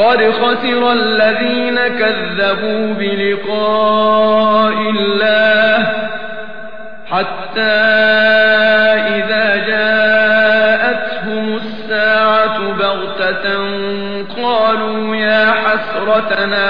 قد خسر الذين كذبوا بلقاء الله حتى إذا جاءتهم الساعة بغتة قالوا يا حسرتنا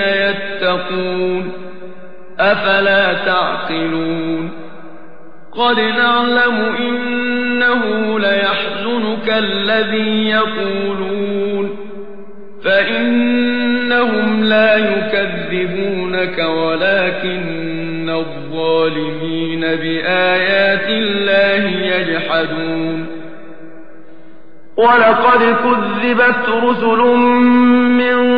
الذين يتقون أفلا تعقلون قد نعلم إنه ليحزنك الذي يقولون فإنهم لا يكذبونك ولكن الظالمين بآيات الله يجحدون ولقد كذبت رسل من